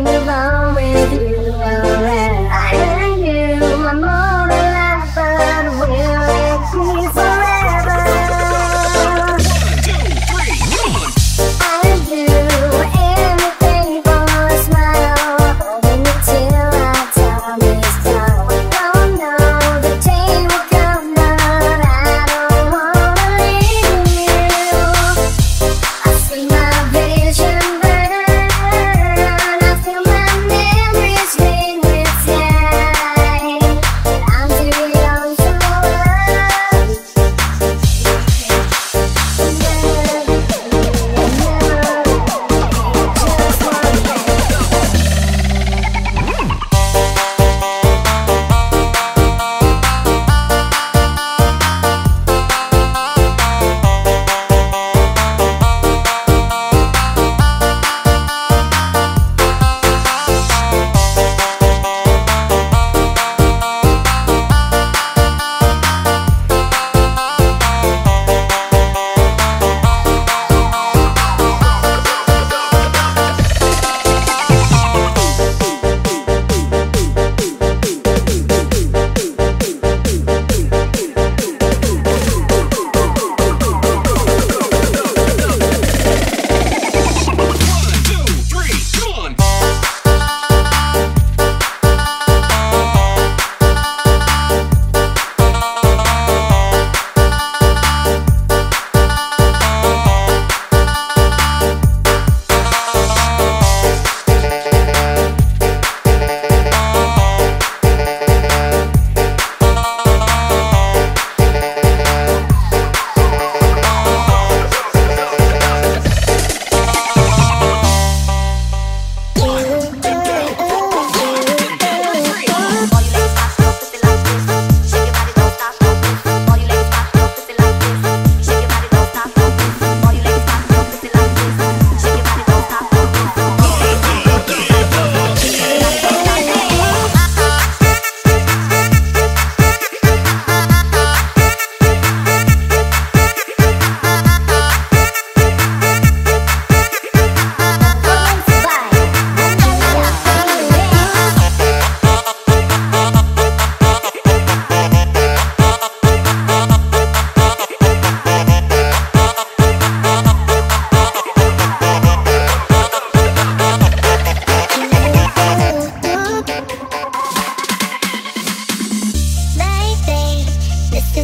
in love with you.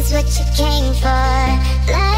is what you came for.